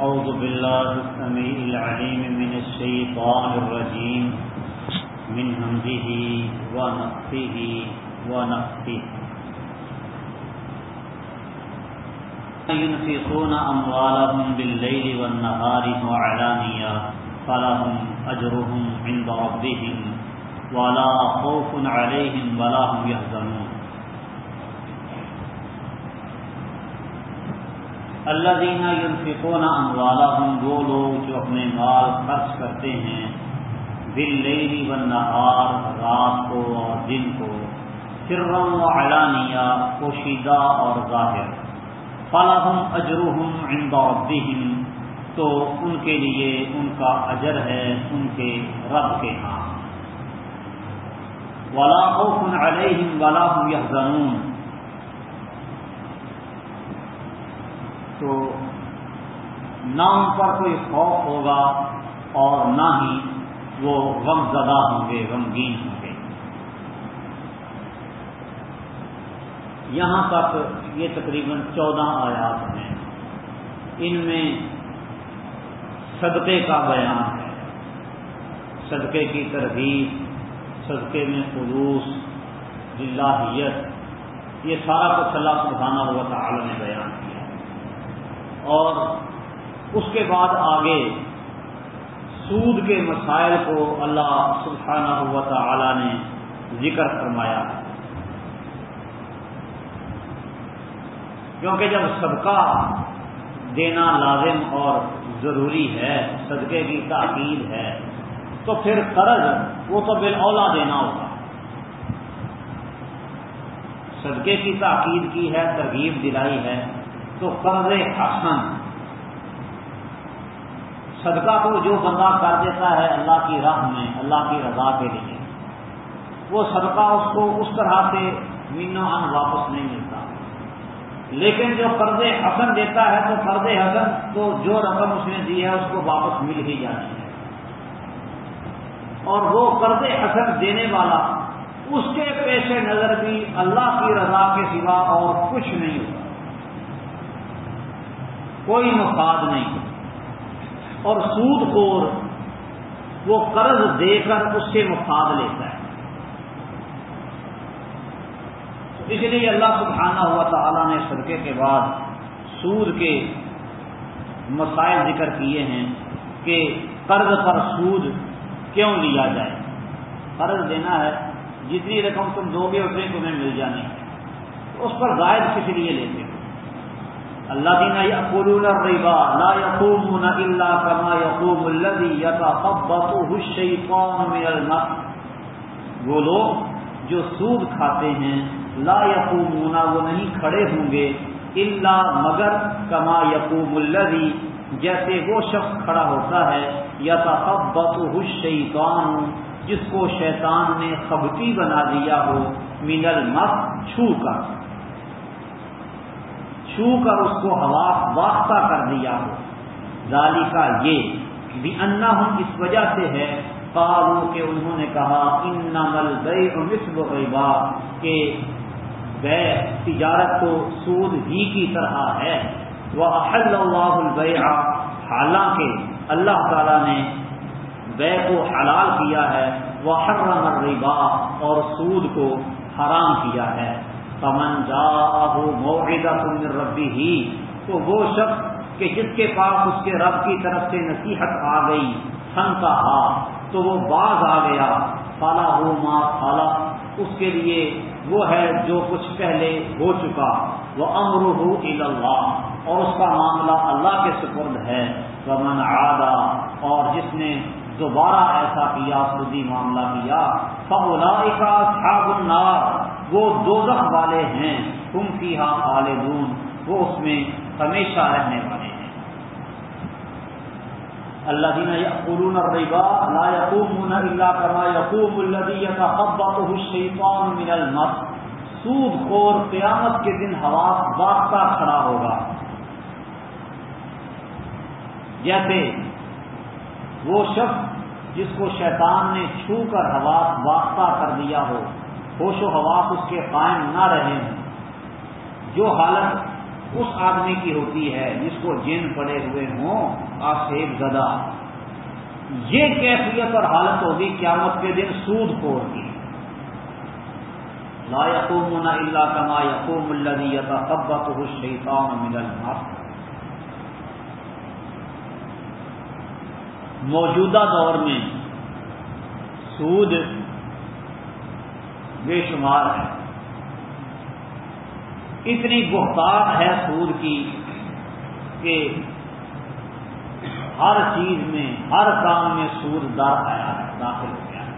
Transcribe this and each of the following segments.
أعوذ بالله السميع العليم من الشيطان الرجيم. من همزه ونفخه ونفخه ينفقون أموالهم بالليل والنهار وعلانية فلهم أجرهم عند ربهم. ولا خوف عليهم ولا هم يحزنون. اللہ دینا یونفقون اموالہم وہ لوگ جو اپنے مال خرچ کرتے ہیں دل لیلی و نہار رات کو اور دن کو سرم و علانیہ پوشیدہ اور ظاہر۔ فلاحم اجرحم عند ربهم، تو ان کے لیے ان کا اجر ہے ان کے رب کے ہاں۔ ولا خوف علیہم ولا هم يحزنون۔ تو نہ ان پر کوئی خوف ہوگا اور نہ ہی وہ غم زدہ ہوں گے، غمگین ہوں گے۔ یہاں تک یہ تقریباً چودہ آیات ہیں۔ ان میں صدقے کا بیان ہے۔ صدقے کی ترغیب، صدقے میں خلوص للہیت یہ سارا کچھ اللہ سبحانہ ہوا تعالی نے بیان کیا اور اس کے بعد آگے سود کے مسائل کو اللہ سبحانہ ہوا تعالی نے ذکر فرمایا کیونکہ جب صدقہ دینا لازم اور ضروری ہے، صدقے کی تاکید ہے، تو پھر قرض وہ تو اولا دینا ہوگا صدقے کی تاکید کی ہے، ترغیب دلائی ہے۔ تو قرض حسن. صدقہ کو جو بندہ کر دیتا ہے اللہ کی راہ میں، اللہ کی رضا کے لیے، وہ صدقہ اس کو اس طرح سے مینو ان واپس نہیں ملتا. لیکن جو قرض حسن دیتا ہے، تو قرض حسن تو جو رقم اس نے دی ہے، اس کو واپس مل ہی جانی ہے. اور وہ قرض حسن دینے والا، اس کے پیش نظر بھی اللہ کی رضا کے سوا اور کچھ نہیں ہوتا. کوئی مفاد نہیں اور سود خور وہ قرض دے کر اس سے مفاد لیتا ہے۔ اس لیے اللہ سبحانہ ہوا تعالیٰ نے صدقے کے بعد سود کے مسائل ذکر کیے ہیں کہ قرض پر سود کیوں لیا جائے؟ قرض دینا ہے، جتنی رقم تم دو گے اتنی تمہیں مل جانی ہے۔ اس پر زائد کس لیے لیتے؟ ہو اللہ دینا یقول الربا لا يقومون الا كما يقوم الذي يتخبطه الشيطان من المس. وہ لوگ جو سود کھاتے ہیں، لا یقومون وہ نہیں کھڑے ہوں گے الا مگر کما یقوم الذي، جیسے وہ شخص کھڑا ہوتا ہے یتخبطه الشیطان جس کو شیطان نے خبتی بنا دیا ہو، من المس، چھو کر۔ چھو کر اس کو ہوا واختہ کر دیا ہو۔ ظالی کا یہ بھی انا ہم اس وجہ سے ہے قالو کہ انہوں نے کہا ان نمل گئے مصب غیبا کہ بے تجارت تو سود ہی کی طرح ہے۔ وہ احل اللہ البیع حالانکہ اللہ تعالی نے بے کو حلال کیا ہے۔ وہ حرم الربا، اور سود کو حرام کیا ہے۔ پمن جا موعدہ من ربی ہی تو وہ شخص کہ جس کے پاس اس کے رب کی طرف سے نصیحت آ گئی سن کا ہا تو وہ باز آ گیا۔ فالا ہو ماں فالا اس کے لیے وہ ہے جو کچھ پہلے ہو چکا۔ وہ امر ہو اللہ اور اس کا معاملہ اللہ کے سپرد ہے۔ ومن آدھا اور جس نے دوبارہ ایسا کیا خودی معاملہ کیا فولا کا النار وہ دوزخ والے ہیں تم کی ہاں خالدون، وہ اس میں ہمیشہ رہنے والے ہیں۔ اللہ دینا یقولون الربا لا یقومون الا كما يقوم الذي يتخبطه الشيطان من المس۔ سود خور قیامت کے دن حواس باختہ کھڑا ہوگا۔ جیسے وہ شخص جس کو شیطان نے چھو کر حواس واختہ کر دیا ہو۔ ہوش و حواس اس کے قائم نہ رہے ہوں جو حالت اس آدمی کی ہوتی ہے جس کو جن پڑے ہوئے ہوں، آسیب زدہ۔ یہ کیفیت اور حالت ہوگی قیامت کے دن سود خور کی۔ لا یقوم اللہ کما یقوم اللہ ابت الشیطان من المس۔ موجودہ دور میں سود بے شمار ہے اتنی بہتات ہے سود کی کہ ہر چیز میں، ہر کام میں سود دار آیا ہے، داخل ہو گیا ہے۔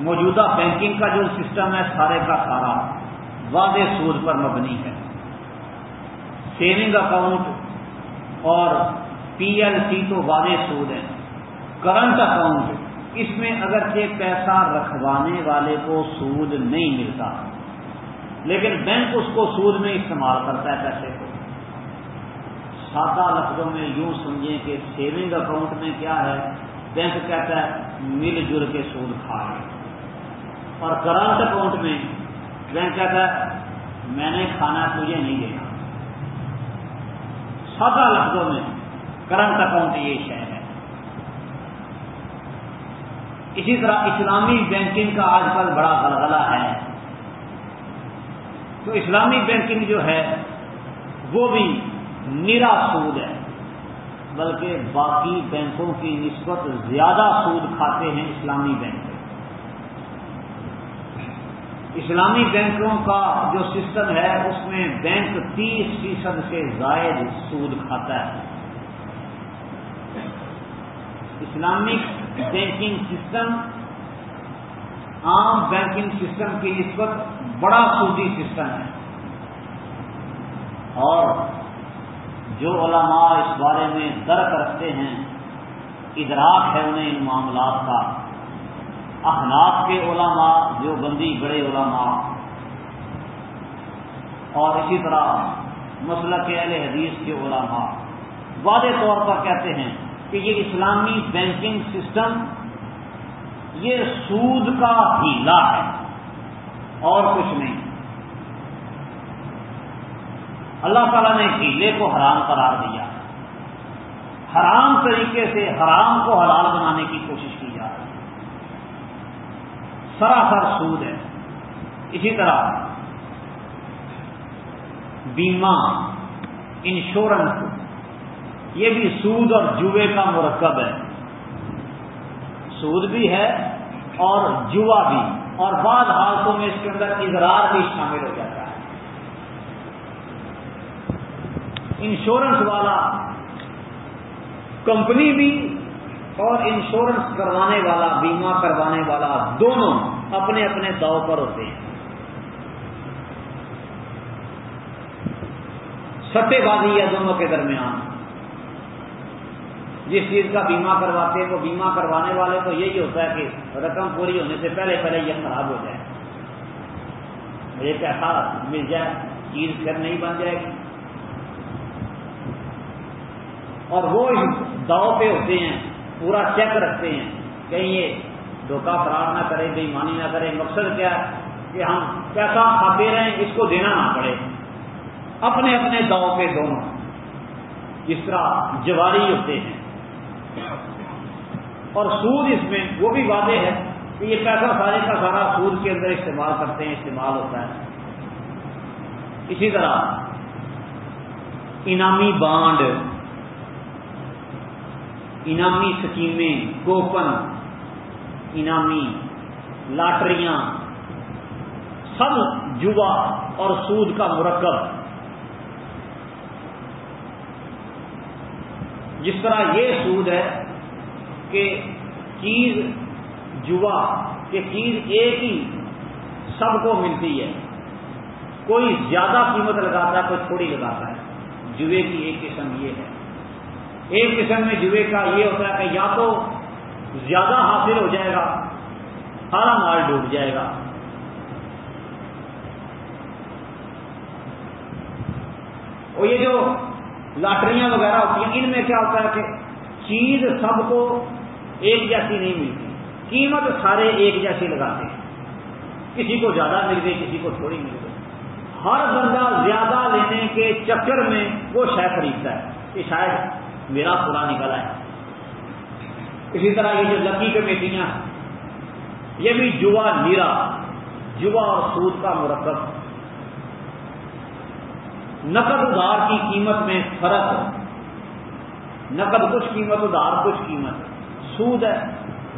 موجودہ بینکنگ کا جو سسٹم ہے، سارے کا سارا واضح سود پر مبنی ہے۔ سیونگ اکاؤنٹ اور پی ایل سی تو واضح سود ہے کرنٹ اکاؤنٹ اس میں اگرچہ پیسہ رکھوانے والے کو سود نہیں ملتا، لیکن بینک اس کو سود میں استعمال کرتا ہے پیسے کو۔ سادہ لفظوں میں یوں سمجھیں کہ سیونگ اکاؤنٹ میں کیا ہے؟ بینک کہتا ہے، مل جل کے سود کھا اور کرنٹ اکاؤنٹ میں بینک کہتا ہے، میں نے کھانا تجھے نہیں دینا۔ سادہ لفظوں میں کرنٹ اکاؤنٹ یہ ہے۔ اسی طرح اسلامی بینکنگ کا آج کل بڑا غلغلہ ہے۔ تو اسلامی بینکنگ جو ہے، وہ بھی نیرا سود ہے۔ بلکہ باقی بینکوں کی نسبت زیادہ سود کھاتے ہیں اسلامی بینک۔ اسلامی بینکوں کا جو سسٹم ہے، اس میں بینک تیس فیصد سے زائد سود کھاتا ہے۔ اسلامک بینکنگ سسٹم، عام بینکنگ سسٹم کی نسبت بڑا سودی سسٹم ہے۔ اور جو علماء اس بارے میں درک رکھتے ہیں، ادراک ہے انہیں ان معاملات کا۔ اخلاق کے علماء جو بندی بڑے علماء۔ اور اسی طرح مسلک اہل حدیث کے علماء۔ واضح طور پر کہتے ہیں کہ یہ اسلامی بینکنگ سسٹم یہ سود کا ہیلا ہے اور کچھ نہیں۔ اللہ تعالیٰ نے ہیلے کو حرام قرار دیا۔ حرام طریقے سے حرام کو حلال بنانے کی کوشش کی جا رہی ہے۔ سراسر سود ہے۔ اسی طرح بیمہ، انشورنس یہ بھی سود اور جوے کا مرکب ہے۔ سود بھی ہے اور جوا بھی۔ اور بعض حالتوں میں اس کے اندر اضرار بھی شامل ہو جاتا ہے۔ انشورنس والا کمپنی بھی اور انشورنس کروانے والا، بیمہ کروانے والا، دونوں اپنے اپنے داؤ پر ہوتے ہیں۔ سٹے بازی ہے دونوں کے درمیان۔ جس چیز کا بیمہ کرواتے ہیں وہ بیمہ کروانے والے کو یہی ہوتا ہے کہ رقم پوری ہونے سے پہلے پہلے یہ خراب ہو جائے۔ مجھے پیسہ مل جائے، چیز پھر نہیں بن جائے گی۔ اور وہ داؤ پہ ہوتے ہیں، پورا چیک رکھتے ہیں، کہیں یہ دھوکہ فرار نہ کرے بےمانی نہ کرے مقصد کیا ہے؟ کہ ہم پیسہ کھاتے رہیں، اس کو دینا نہ پڑے۔ اپنے اپنے داؤ پہ دونوں، جس طرح جواری ہوتے ہیں۔ اور سود اس میں، وہ بھی واضح ہے کہ یہ پیسہ سارے کا سارا سود کے اندر استعمال کرتے ہیں، استعمال ہوتا ہے۔ اسی طرح انعامی بانڈ انعامی سکیمیں، کوپن انعامی لاٹریاں، سب جوا اور سود کا مرکب۔ جس طرح یہ سود ہے کہ چیز جوا، کہ چیز ایک ہی سب کو ملتی ہے۔ کوئی زیادہ قیمت لگاتا ہے، کوئی تھوڑی لگاتا ہے۔ جوے کی ایک قسم یہ ہے۔ ایک قسم میں جوے کا یہ ہوتا ہے کہ یا تو زیادہ حاصل ہو جائے گا، سارا مال ڈوب جائے گا۔ اور یہ جو لاٹریاں وغیرہ ہوتی ہیں، ان میں کیا ہوتا ہے کہ چیز سب کو ایک جیسی نہیں ملتی۔ قیمت سارے ایک جیسی لگاتے ہیں۔ کسی کو زیادہ مل گئی، کسی کو تھوڑی مل گئی۔ ہر بندہ زیادہ لینے کے چکر میں وہ شے خریدتا ہے۔ کہ شاید میرا پورا نکلا ہے اسی طرح یہ جو لکی کمیٹیاں یہ بھی جوا نیرا جوا اور سود کا مرکب۔ نقد ادار کی قیمت میں فرق نقد کچھ قیمت ادار کچھ قیمت۔ سود ہے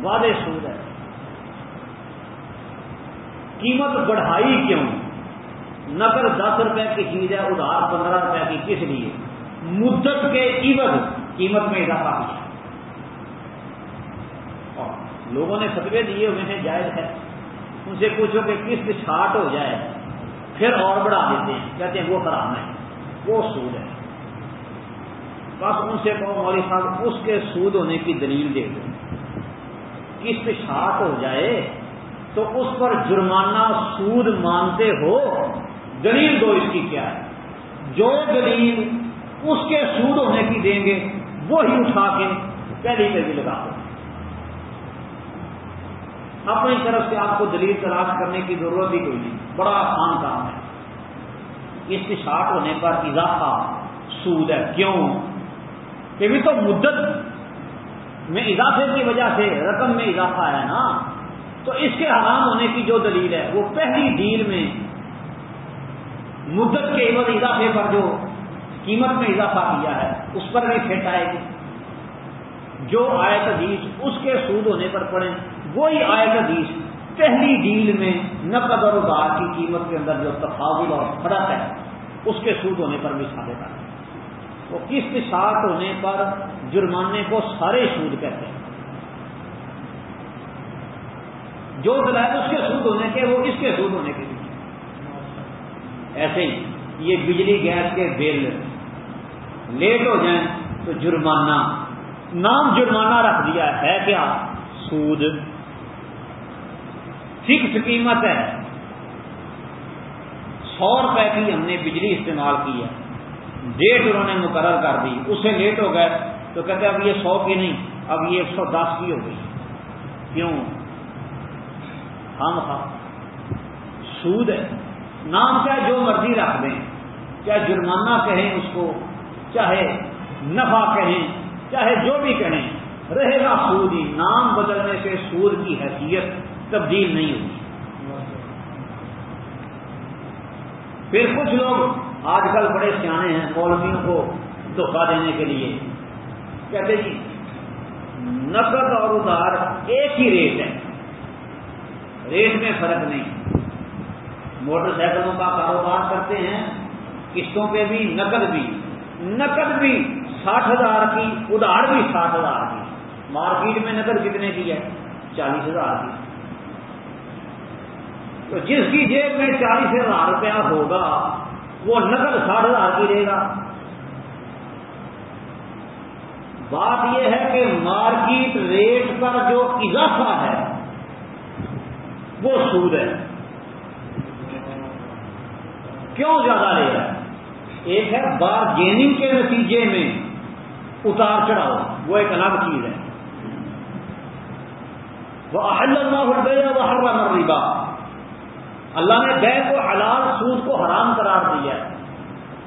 وعدے سود ہے۔ قیمت بڑھائی کیوں؟ نقد دس روپے کی چیز ہے، ادھار پندرہ روپے کی کس لیے؟ مدت کے عبد قیمت میں اضافہ کیا۔ لوگوں نے فتوے دیے ہوئے ہیں، جائز ہے۔ ان سے پوچھو کہ قسط چھاٹ ہو جائے، پھر اور بڑھا دیتے ہیں۔ کہتے ہیں وہ حرام ہے، وہ سود ہے۔ بس ان سے کہو، مولوی صاحب، اس کے سود ہونے کی دلیل دے دو قسط چھاٹ ہو جائے تو اس پر جرمانہ سود مانتے ہو، دلیل دو اس کی کیا ہے۔ جو دلیل اس کے سود ہونے کی دیں گے، وہی اٹھا کے پہلی پہ بھی لگا دو۔ اپنی طرف سے آپ کو دلیل تلاش کرنے کی ضرورت ہی کوئی نہیں، بڑا آسان کام ہے۔ اس کی شاٹ ہونے پر اضافہ سود ہے۔ کیوں؟ کہ بھی تو مدت میں اضافے کی وجہ سے رقم میں اضافہ ہے نا، تو اس کے حرام ہونے کی جو دلیل ہے، وہ پہلی ڈیل میں مدت کے عوض اضافے پر جو قیمت میں اضافہ کیا ہے، اس پر بھی پھینٹ آئے گی۔ جو آئے حدیث اس کے سود ہونے پر پڑے وہی آئے حدیث پہلی ڈیل میں نقد اور ادار کی قیمت کے اندر جو تفاضل اور فرق ہے، اس کے سود ہونے پر بھی ثابت آئے وہ قسط شاٹ ہونے پر جرمانے کو سارے سود کہتے ہیں۔ جو دلائل اس کے سود ہونے کے، وہ اس کے سود ہونے کے لیے۔ ایسے ہی یہ بجلی، گیس کے بل لیٹ ہو جائیں تو جرمانہ، نام جرمانہ رکھ دیا ہے کیا؟ سود۔ فکس قیمت ہے۔ سو روپے کی ہم نے بجلی استعمال کی ہے۔ ڈیٹ انہوں نے مقرر کر دی اس سے لیٹ ہو گئے، تو کہتے اب یہ سو کی نہیں، اب یہ ایک سو دس کی ہو گئی۔ کیوں؟ ہم سود ہے۔ نام چاہے جو مرضی رکھ دیں، چاہے جرمانہ کہیں اس کو، چاہے نفع کہیں، چاہے جو بھی کہیں، رہے گا سود ہی۔ نام بدلنے سے سود کی حیثیت تبدیل نہیں ہوگی۔ پھر کچھ لوگ آج کل بڑے سیانے ہیں، مولویوں کو دھوکہ دینے کے لیے۔ کہتے جی نقد اور ادھار ایک ہی ریٹ ہے۔ ریٹ میں فرق نہیں۔ موٹر سائیکلوں کا کاروبار کرتے ہیں، قسطوں پہ بھی، نقد بھی۔ نقد بھی ساٹھ ہزار کی، ادھار بھی ساٹھ ہزار کی۔ مارکیٹ میں نقد کتنے کی ہے؟ چالیس ہزار کی۔ تو جس کی جیب میں چالیس ہزار روپیہ ہوگا وہ نقد ساٹھ ہزار کی رہے گا۔ بات یہ ہے کہ مارکیٹ ریٹ پر جو اضافہ ہے، وہ سود ہے۔ کیوں زیادہ لے رہا ہے ایک ہے بارگیننگ کے نتیجے میں اتار چڑھاؤ، وہ ایک الگ چیز ہے۔ وہ اللہ گیا وہ ہر ربا اللہ نے بے کو حلال سود کو حرام قرار دیا ہے۔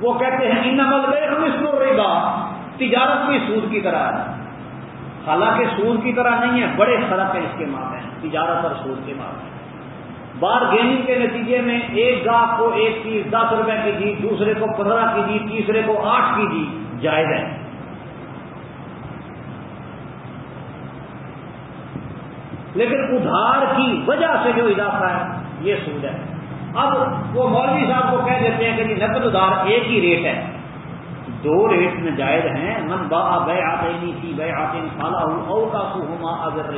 وہ کہتے ہیں ان عمل گئے ہم اس کو تجارت بھی سود کی طرح ہے۔ حالانکہ سود کی طرح نہیں ہے، بڑے فرق ہیں اس کے معنی تجارت اور سود کے معنی بار گیننگ کے نتیجے میں ایک گاہ کو ایک چیز، دس روپے کی دی دوسرے کو پندرہ کی دی تیسرے کو آٹھ کی دی جائز ہے۔ لیکن ادھار کی وجہ سے جو اضافہ ہے یہ سود ہے۔ اب وہ مولوی صاحب کو کہہ دیتے ہیں کہ جی نقد ادھار ایک ہی ریٹ ہے۔ دو ریٹ میں جائز ہیں۔ من با بے آتے نہیں تھی بے آتے فالا او کا سوما اگر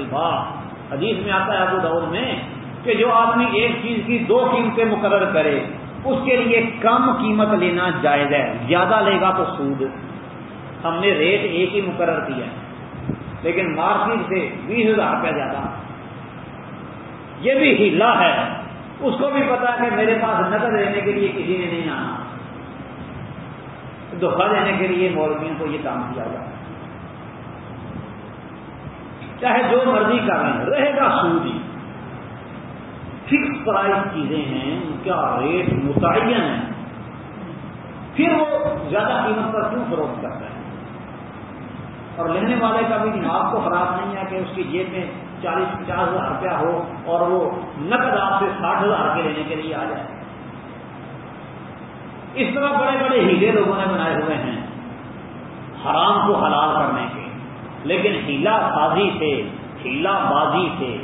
حدیث میں آتا ہے ابو دور میں کہ جو آدمی ایک چیز کی دو قیمتیں مقرر کرے، اس کے لیے کم قیمت لینا جائز ہے۔ زیادہ لے گا تو سود۔ ہم نے ریٹ ایک ہی مقرر کیا ہے۔ لیکن مارکیٹ سے بیس ہزار روپیہ زیادہ۔ یہ بھی ہلا ہے۔ اس کو بھی پتا کہ میرے پاس نقد لینے کے لیے کسی نے نہیں آنا۔ دھوکہ دینے کے لیے مولویوں کو یہ کام کیا جائے۔ چاہے جو مرضی کریں رہے گا سود فکس پرائز چیزیں ہیں، ان کا ریٹ متعین ہے۔ پھر وہ زیادہ قیمت پر کیوں فروخت کرتا ہے؟ اور لینے والے کا بھی دماغ کو خراب نہیں ہے کہ اس کی جیب میں چالیس پچاس ہزار روپیہ ہو اور وہ نقد آپ سے ساٹھ ہزار کے لینے کے لیے آ جائے۔ اس طرح بڑے بڑے ہیلے لوگوں نے بنائے ہوئے ہیں حرام کو حلال کرنے کے۔ لیکن ہیلا سازی سے، ہیلا بازی سے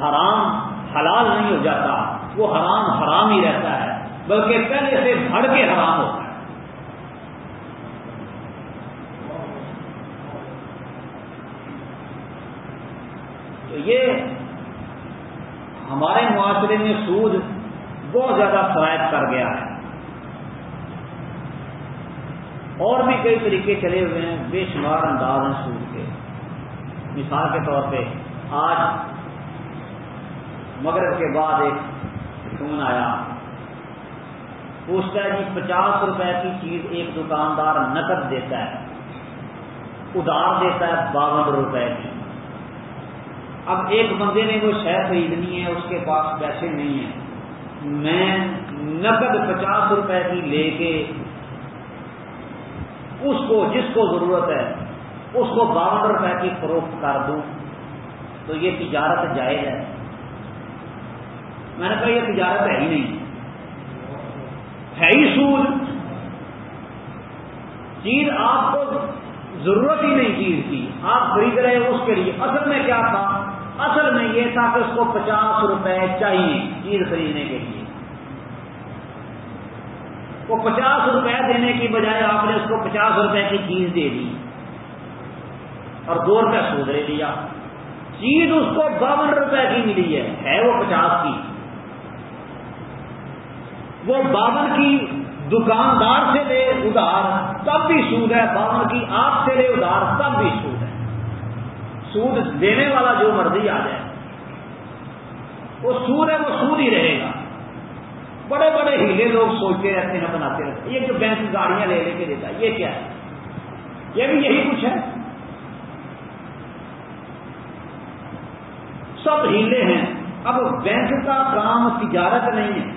حرام حلال نہیں ہو جاتا، وہ حرام حرام ہی رہتا ہے، بلکہ پہلے سے بڑھ کے حرام ہوتا ہے تو یہ ہمارے معاشرے میں سود بہت زیادہ فرائد کر گیا ہے۔ اور بھی کئی طریقے چلے ہوئے ہیں، بے شمار انداز ہیں سود کے۔ مثال کے طور پہ، آج مغرب کے بعد ایک فون آیا۔ پوچھتا ہے جی پچاس روپے کی چیز ایک دکاندار نقد دیتا ہے ادار دیتا ہے، باون روپے کی۔ اب ایک بندے نے وہ شہر خریدنی ہے، اس کے پاس پیسے نہیں ہیں۔ میں نقد پچاس روپے کی لے کے اس کو، جس کو ضرورت ہے، اس کو باون روپے کی فروخت کر دوں۔ تو یہ تجارت جائز ہے۔ میں نے کہا یہ تجارت ہے ہی نہیں۔ ہے ہی سود۔ چیز آپ کو ضرورت ہی نہیں چیز کی۔ آپ خرید رہے اس کے لیے۔ اصل میں کیا تھا؟ اصل میں یہ تھا کہ اس کو پچاس روپے چاہیے چیز خریدنے کے لیے۔ وہ پچاس روپے دینے کی بجائے آپ نے اس کو پچاس روپے کی چیز دے دی اور دو روپے سود لے لیا۔ چیز اس کو باون روپے کی ملی ہے ہے وہ پچاس کی۔ وہ باون کی دکاندار سے لے ادار تب بھی سود ہے، باون کی آپ سے لے ادار تب بھی سود ہے۔ سود دینے والا جو مرضی آ جائے، وہ سود ہے، وہ سود ہی رہے گا۔ بڑے بڑے ہیلے لوگ سوچتے رہتے ہیں، بناتے رہتے ہیں۔ یہ جو بینک گاڑیاں لے لے کے دیتا ہے، یہ کیا ہے؟ یہ بھی یہی کچھ ہے۔ سب ہیلے ہیں۔ اب بینک کا کام تجارت نہیں ہے۔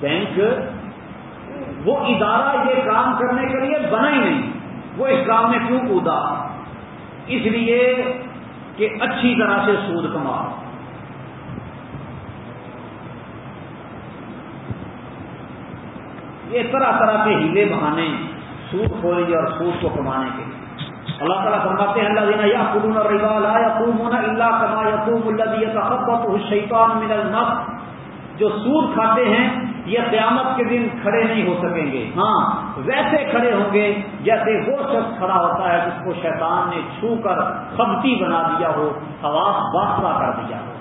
بینک وہ ادارہ یہ کام کرنے کے لیے بنا ہی نہیں۔ وہ اس کام میں کیوں کودا اس لیے کہ اچھی طرح سے سود کما۔ یہ طرح طرح کے ہیلے بہانے، سود کھولیں اور سود کو کمانے کے اللہ تعالیٰ فرماتے ہیں اللہ دینا یا قلون روا لا یا ہونا اللہ کما یقوم اللہ دیا شیطان من المت جو سود کھاتے ہیں یہ قیامت کے دن کھڑے نہیں ہو سکیں گے۔ ہاں۔ ویسے کھڑے ہوں گے جیسے وہ شخص کھڑا ہوتا ہے جس کو شیطان نے چھو کر خبتی بنا دیا ہو حواس باستا کر دیا ہو۔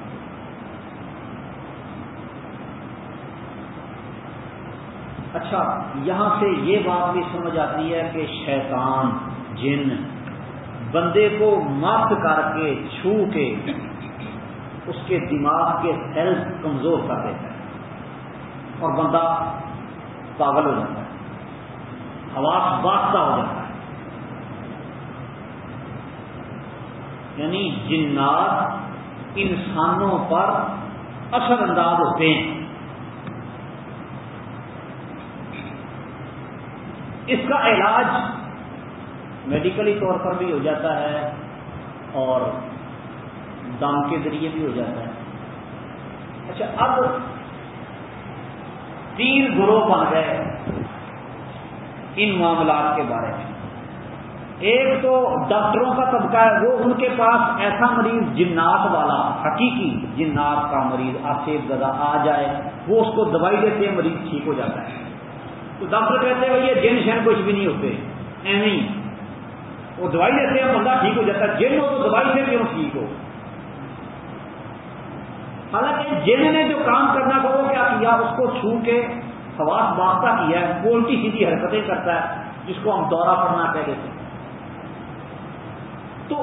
اچھا یہاں سے یہ بات بھی سمجھ آتی ہے کہ شیطان جن بندے کو مت کر کے چھو کے اس کے دماغ کے سیلز کمزور کر دیتا ہے۔ اور بندہ پاگل ہو جاتا ہے۔ حواس باستا ہو جاتا ہے۔ یعنی جنات انسانوں پر اثر انداز ہوتے ہیں۔ اس کا علاج میڈیکلی طور پر بھی ہو جاتا ہے اور دم کے ذریعے بھی ہو جاتا ہے۔ اچھا اب تین گروہ بن گئے ان معاملات کے بارے میں۔ ایک تو ڈاکٹروں کا طبقہ ہے، وہ ان کے پاس ایسا مریض جنات والا، حقیقی جنات کا مریض آصف زدہ آ جائے، وہ اس کو دوائی دیتے ہیں، مریض ٹھیک ہو جاتا ہے۔ تو ڈاکٹر کہتے ہیں یہ جن شن کچھ بھی نہیں ہوتے، ایویں وہ دوائی دیتے ہیں، بندہ ٹھیک ہو جاتا ہے، جن ہو تو دوائی سے کیوں ٹھیک ہو۔ حالانکہ جن نے جو کام کرنا تھا وہ کیا کیا؟ اس کو چھو کے خواص واسطہ کیا ہے پولٹی سیدھی حرکتیں کرتا ہے، جس کو ہم دورہ پڑنا کہہ دیتے ہیں تو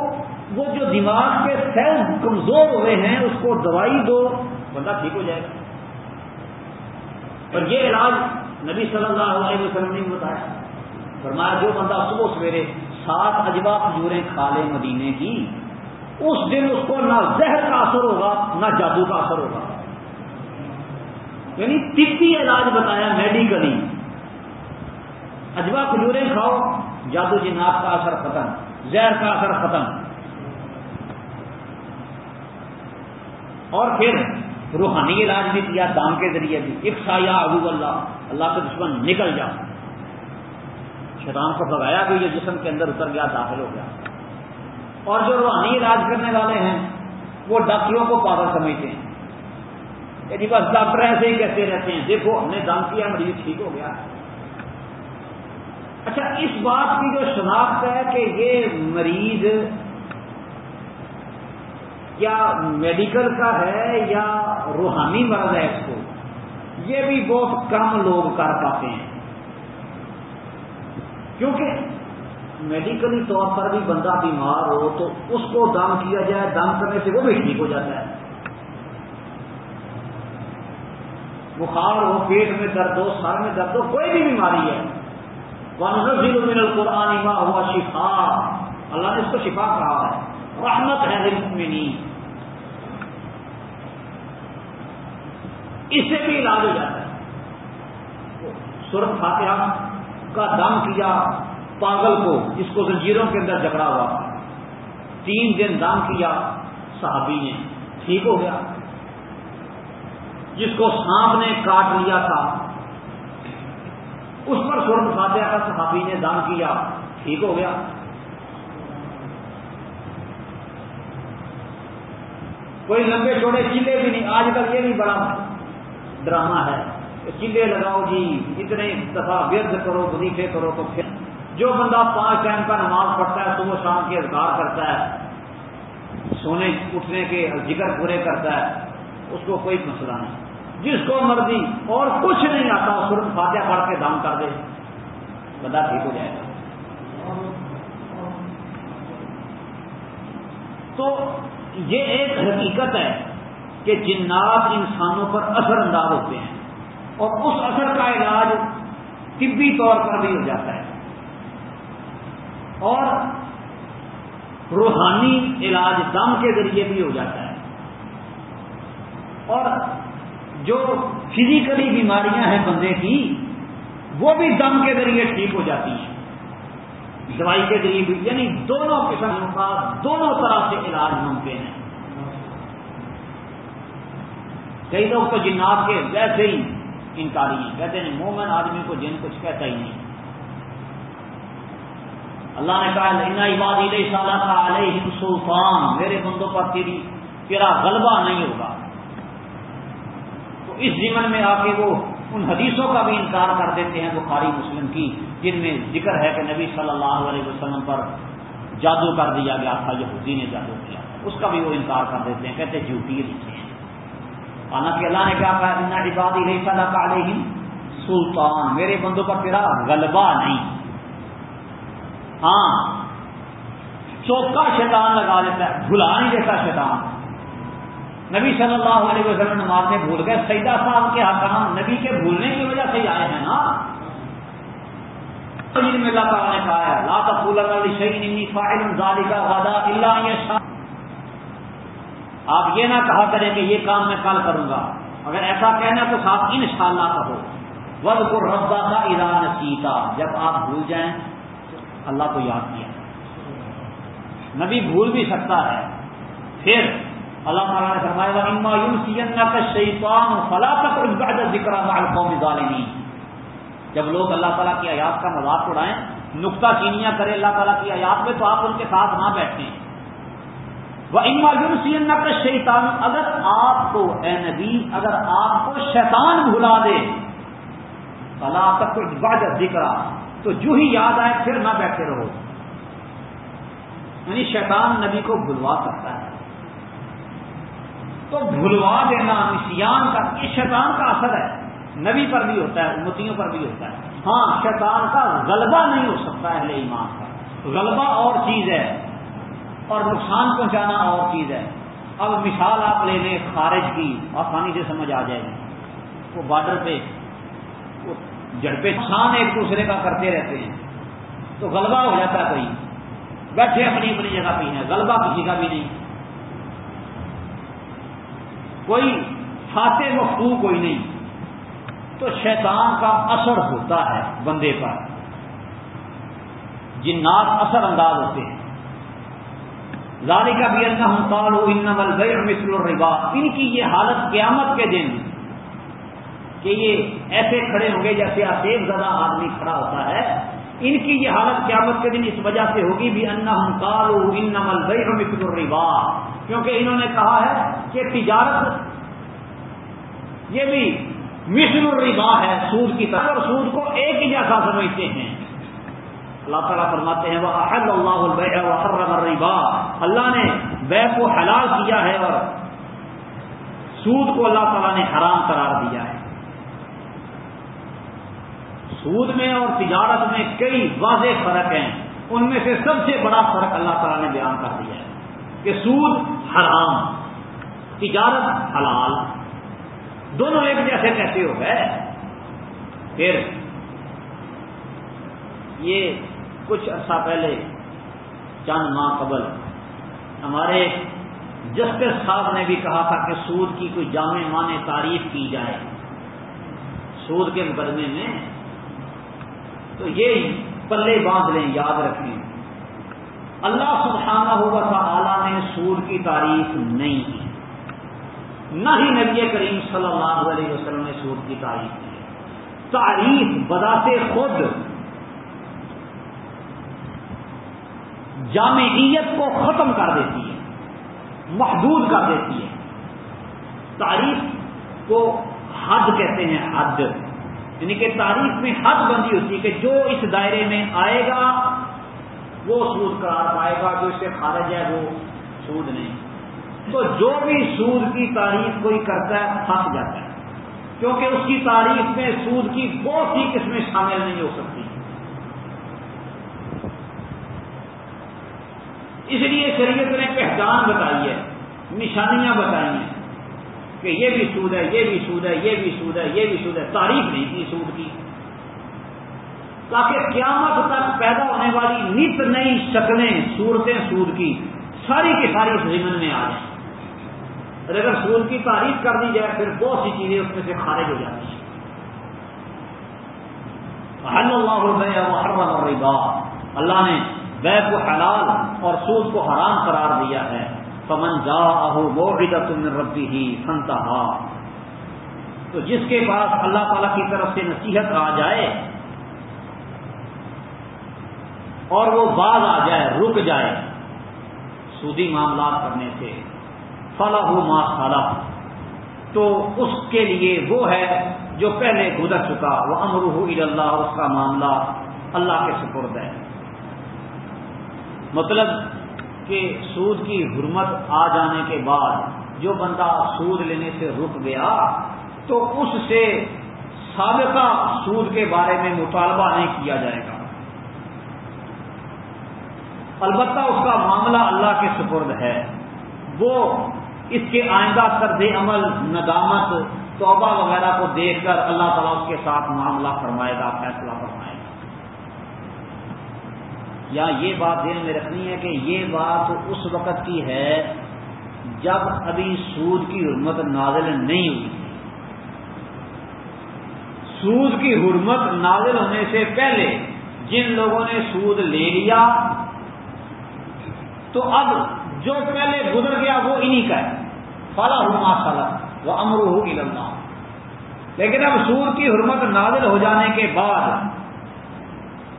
وہ جو دماغ کے سیل کمزور ہوئے ہیں، اس کو دوائی دو، بندہ ٹھیک ہو جائے گا۔ اور یہ علاج نبی صلی اللہ علیہ وسلم نے بتایا۔ فرمایا، جو بندہ صبح سویرے سات اجوا کھجوریں کھا لے مدینے کی اس دن اس کو نہ زہر کا اثر ہوگا، نہ جادو کا اثر ہوگا۔ یعنی طبی علاج بتایا میڈیکلی اجوا کھجورے کھاؤ، جادو جناب کا اثر ختم، زہر کا اثر ختم۔ اور پھر روحانی علاج بھی کیا، دام کے ذریعے بھی۔ ایک سایہ ابو اللہ اللہ کے دشمن نکل جا شیطان کو بگایا بھی یہ جسم کے اندر اتر گیا، داخل ہو گیا۔ اور جو روحانی علاج کرنے والے ہیں، وہ ڈاکٹروں کو پاگل سمجھتے ہیں۔ یعنی بس ڈاکٹر ایسے ہی کہتے رہتے ہیں، دیکھو ہم نے دم کیا، مریض ٹھیک ہو گیا۔ اچھا اس بات کی جو شناخت ہے کہ یہ مریض یا میڈیکل کا ہے یا روحانی مرض ہے اس کو، یہ بھی بہت کم لوگ کر پاتے ہیں۔ کیونکہ میڈیکلی طور پر بھی بندہ بیمار ہو تو اس کو دم کیا جائے، دم کرنے سے وہ بھی ٹھیک ہو جاتا ہے۔ بخار ہو، پیٹ میں درد ہو، سر میں درد ہو، کوئی بھی بیماری ہے۔ من القرآن ما ہوا شفا اللہ نے اس کو شفا کہا ہے۔ رحمت ہے اس سے بھی علاج ہو جاتا ہے۔ سرخ فاتحہ کا دم کیا۔ پاگل کو، جس کو زنجیروں کے اندر جکڑا ہوا۔ تین دن دم کیا، صحابی نے، ٹھیک ہو گیا۔ جس کو سانپ نے کاٹ لیا تھا، اس پر سورت فاتحہ کا صحابی نے دم کیا، ٹھیک ہو گیا۔ کوئی لمبے چوڑے چلے بھی نہیں، آج کل یہ بھی بڑا ڈرامہ ہے چلے لگاؤ جی اتنے دفعہ ورد کرو، وظیفے کرو تو پھر جو بندہ پانچ ٹائم کا نماز پڑھتا ہے صبح شام کے اذکار کرتا ہے، سونے اٹھنے کے ذکر پورے کرتا ہے، اس کو کوئی مسئلہ نہیں۔ جس کو مرضی اور کچھ نہیں آتا سرت فاتحہ پڑھ کے دام کر دے، بندہ ٹھیک ہو جائے گا۔ تو یہ ایک حقیقت ہے کہ جنات انسانوں پر اثر انداز ہوتے ہیں اور اس اثر کا علاج طبی طور پر بھی ہو جاتا ہے۔ اور روحانی علاج دم کے ذریعے بھی ہو جاتا ہے۔ اور جو فزیکلی بیماریاں ہیں بندے کی، وہ بھی دم کے ذریعے ٹھیک ہو جاتی ہیں۔ دوائی کے ذریعے بھی یعنی دونوں قسم کا، دونوں طرح سے علاج ممکن ہے کئی لوگ تو جنات کے ویسے ہی انکاری ہیں۔ کہتے ہیں مومن آدمی کو جن کچھ کہتا ہی نہیں۔ اللہ نے کہا لینا عباد علیہ صلاح کا علیہ سلطان. میرے بندوں پر تیری تیرا غلبہ نہیں ہوگا۔ تو اس زمن میں آ کے وہ ان حدیثوں کا بھی انکار کر دیتے ہیں بخاری مسلم کی، جن میں ذکر ہے کہ نبی صلی اللہ علیہ وسلم پر جادو کر دیا گیا تھا، یہودی نے جادو کیا۔ اس کا بھی وہ انکار کر دیتے ہیں، کہتے جھوٹی لکھے ہیں حالانکہ اللہ نے کیا کہا اتنا عبادی رہی صلاح کا علیہ سلطان۔ میرے بندوں پر تیرا غلبہ نہیں۔ ہاں۔ چوکا شیطان لگا دیتا ہے بھلا نہیں دیتا شیطان۔ نبی صلی اللہ علیہ وسلم نماز میں بھول گئے، سیدہ صاحب کے حکام نبی کے بھولنے کی وجہ سے آئے ہیں نا۔ میں اللہ تعالیٰ نے کہا ہے، لا تقول شہید فاعل کا وعدہ اللہ آپ یہ نہ کہا کریں کہ یہ کام میں کل کروں گا۔ اگر ایسا کہنا تو صاحب ان شاء اللہ کہو۔ ود کو ربا کا ایران سیتا جب آپ بھول جائیں اللہ کو یاد کیا۔ نبی بھول بھی سکتا ہے۔ پھر اللہ تعالیٰ نے فرمایا اما یون کا شیطان فلا تک ذکر قوم ظالمین جب لوگ اللہ تعالیٰ کی آیات کا مذاق اڑائیں، نقطہ چینیاں کرے اللہ تعالیٰ کی آیات میں، تو آپ ان کے ساتھ نہ بیٹھیں۔ وہ اما یون کا شیطان اگر آپ کو، اے نبی، اگر آپ کو شیطان بھلا دے، فلا تک ذکر تو جو ہی یاد آئے پھر نہ بیٹھے رہو۔ یعنی شیطان نبی کو بھلوا سکتا ہے۔ تو بھلوا دینا، نسیان کا، یہ شیطان کا اثر ہے۔ نبی پر بھی ہوتا ہے، امتیوں پر بھی ہوتا ہے۔ ہاں شیطان کا غلبہ نہیں ہو سکتا اہل ایمان کا۔ غلبہ اور چیز ہے۔ اور نقصان پہنچانا اور چیز ہے۔ اب مثال آپ لے لیں خارج کی آسانی سے سمجھ آ جائے گی وہ بارڈر پہ جڑپے شان ایک دوسرے کا کرتے رہتے ہیں۔ تو غلبہ ہو جاتا ہے کوئی۔ بیٹھے اپنی اپنی جگہ پہ ہیں غلبہ کسی کا بھی نہیں۔ کوئی فاتح مفتو کوئی نہیں۔ تو شیطان کا اثر ہوتا ہے بندے پر۔ جنات اثر انداز ہوتے ہیں۔ لالی کا بھی اللہ ہوں کالو ان مسل الربا۔ ان کی یہ حالت قیامت کے دن کہ یہ ایسے کھڑے ہوں گے جیسے آسیب زدہ آدمی کھڑا ہوتا ہے، ان کی یہ حالت قیامت کے دن اس وجہ سے ہوگی بھی انا ہم کالو ان نمل الربا۔ کیونکہ انہوں نے کہا ہے کہ تجارت یہ بھی مثل الربا ہے سود کی طرح، اور سود کو ایک ہی جیسا سمجھتے ہیں۔ اللہ تعالیٰ فرماتے ہیں وہ احد اللہ البیع وحرم الربا۔ اللہ نے بے کو حلال کیا ہے اور سود کو اللہ تعالیٰ نے حرام قرار دیا ہے۔ سود میں اور تجارت میں کئی واضح فرق ہیں۔ ان میں سے سب سے بڑا فرق اللہ تعالیٰ نے بیان کر دیا ہے کہ سود حرام، تجارت حلال۔ دونوں ایک جیسے کیسے ہو گئے۔ پھر یہ کچھ عرصہ پہلے، چند ماہ قبل، ہمارے جسٹس صاحب نے بھی کہا تھا کہ سود کی کوئی جامع مانے تعریف کی جائے۔ سود کے مقدمے میں تو یہ پلے باندھ لیں، یاد رکھیں۔ اللہ سبحانہ ہوا تھا نے سود کی تعریف نہیں کی۔ نہ ہی نبی کریم صلی اللہ علیہ وسلم نے سود کی تعریف کی۔ تعریف بذات خود۔ جامعیت کو ختم کر دیتی ہے، محدود کر دیتی ہے۔ تعریف کو حد کہتے ہیں، حد۔ یعنی کہ تعریف میں حد بندی ہوتی ہے کہ جو اس دائرے میں آئے گا، وہ سود قرار پائے گا، جو اس سے خارج ہے، وہ سود نہیں۔ تو جو بھی سود کی تعریف کوئی کرتا ہے، پھنس جاتا ہے۔ کیونکہ اس کی تعریف میں سود کی بہت سی قسمیں شامل نہیں ہو سکتی۔ اس لیے شریعت نے پہچان بتائی ہے، نشانیاں بتائی ہیں۔ کہ یہ بھی سود ہے، یہ بھی سود ہے، یہ بھی سود ہے، یہ بھی سود ہے۔ تعریف نہیں کی سود کی۔ تاکہ قیامت تک پیدا ہونے والی نت نئی شکلیں، صورتیں سود کی، ساری کی ساری اس میں آ جائیں۔ اور اگر سود کی تعریف کر دی جائے، پھر بہت سی چیزیں اس میں سے خارج ہو جاتی ہیں۔ اللہ اللہ نے بے کو حلال اور سود کو حرام قرار دیا ہے۔ پمن جا وہ تم ربی ہی تو جس کے پاس اللہ تعالی کی طرف سے نصیحت آ جائے اور وہ باز آ جائے، رک جائے سودی معاملات کرنے سے فلاح ما صلاح تو اس کے لیے وہ ہے جو پہلے گزر چکا وہ امروح اللہ اس کا معاملہ اللہ کے سپرد ہے۔ مطلب کہ سود کی حرمت آ جانے کے بعد جو بندہ سود لینے سے رک گیا تو اس سے سابقہ سود کے بارے میں مطالبہ نہیں کیا جائے گا۔ البتہ اس کا معاملہ اللہ کے سپرد ہے۔ وہ اس کے آئندہ سرد عمل، ندامت، توبہ وغیرہ کو دیکھ کر اللہ تعالیٰ اس کے ساتھ معاملہ فرمائے گا، فیصلہ فرمائے گا۔ یا یہ بات دین میں رکھنی ہے کہ یہ بات اس وقت کی ہے جب ابھی سود کی حرمت نازل نہیں ہوئی۔ سود کی حرمت نازل ہونے سے پہلے جن لوگوں نے سود لے لیا، تو اب جو پہلے گزر گیا وہ انہی کا ہے۔ فلا ہوں سلا وہ امر ہو لمبا لیکن اب سور کی حرمت نازل ہو جانے کے بعد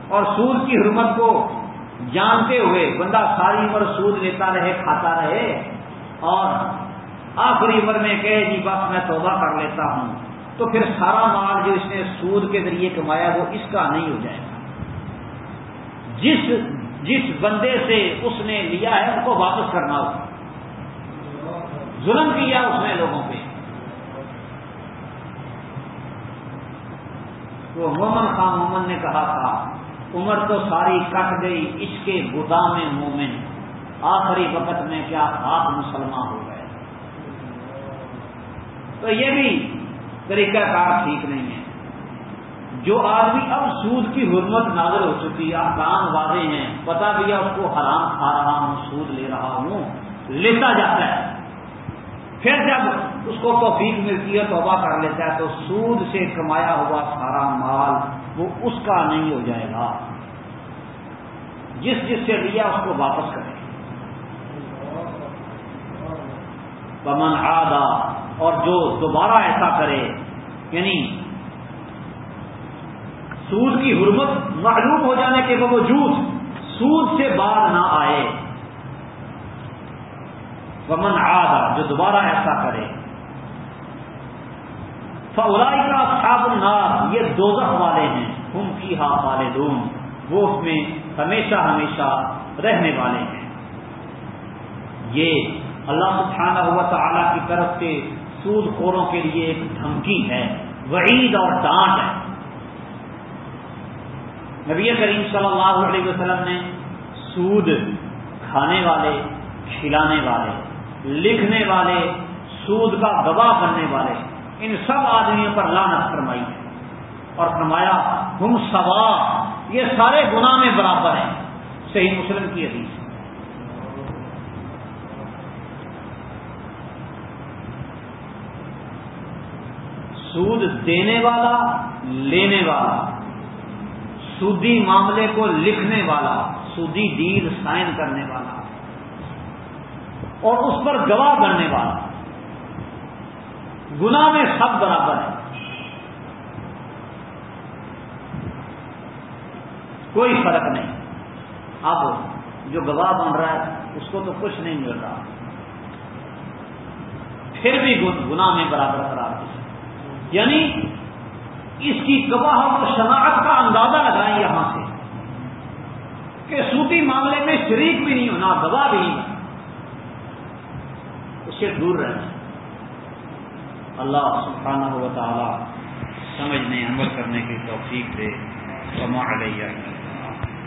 اور سور کی حرمت کو جانتے ہوئے بندہ ساری عمر سود لیتا رہے، کھاتا رہے اور آخری عمر میں کہے جی بس میں توبہ کر لیتا ہوں، تو پھر سارا مال جو اس نے سود کے ذریعے کمایا وہ اس کا نہیں ہو جائے گا۔ جس جس بندے سے اس نے لیا ہے ان کو واپس کرنا ہوگا۔ ظلم کیا اس نے لوگوں پہ۔ وہ مومن خان مومن نے کہا تھا عمر تو ساری کٹ گئی، اس کے گدام مومن۔ آخری وقت میں کیا ہاتھ مسلمان ہو گئے؟ تو یہ بھی طریقہ کار ٹھیک نہیں ہے۔ جو آدمی اب سود کی حرمت نازل ہو چکی ہے کام واضح ہیں، پتا بھی اس کو حرام کھا رہا ہوں، سود لے رہا ہوں، لیتا جاتا ہے۔ پھر جب اس کو توفیق ملتی ہے، توبہ کر لیتا ہے، تو سود سے کمایا ہوا سارا مال وہ اس کا نہیں ہو جائے گا۔ جس جس سے لیا اس کو واپس کرے۔ پمن آدا اور جو دوبارہ ایسا کرے یعنی سود کی حرمت معلوم ہو جانے کے باوجود سود سے بعد نہ آئے۔ ومن آدا جو دوبارہ ایسا کرے۔ فورائی کا صاب النار، یہ دوزخ والے ہیں، ہم کی ہا والدون وہ اس میں ہمیشہ ہمیشہ رہنے والے ہیں۔ یہ اللہ سبحانہ ہوا تعالی کی طرف سے سود خوروں کے لیے ایک دھمکی ہے، وعید اور ڈانٹ ہے۔ نبی کریم صلی اللہ علیہ وسلم نے سود کھانے والے، کھلانے والے، لکھنے والے، سود کا گواہ بننے والے ان سب آدمیوں پر لانت فرمائی ہے اور فرمایا، ہم سوا، یہ سارے گناہ میں برابر ہیں۔ صحیح مسلم کی حدیث۔ سود دینے والا، لینے والا۔ سودی معاملے کو لکھنے والا، سودی ڈیل سائن کرنے والا۔ اور اس پر گواہ کرنے والا۔ گنا میں سب برابر ہے کوئی فرق نہیں۔ اب جو گواہ بن رہا ہے، اس کو تو کچھ نہیں مل رہا۔ پھر بھی گنا میں برابر قرار دی یعنی اس کی گواہ و شناخت کا اندازہ لگائیں یہاں سے کہ سوتی معاملے میں شریک بھی نہیں ہونا گواہ بھی نہیں اس سے دور رہنا۔ اللہ سبحانہ و تعالی سمجھنے عمل کرنے کی توفیق دے. سما علیہ.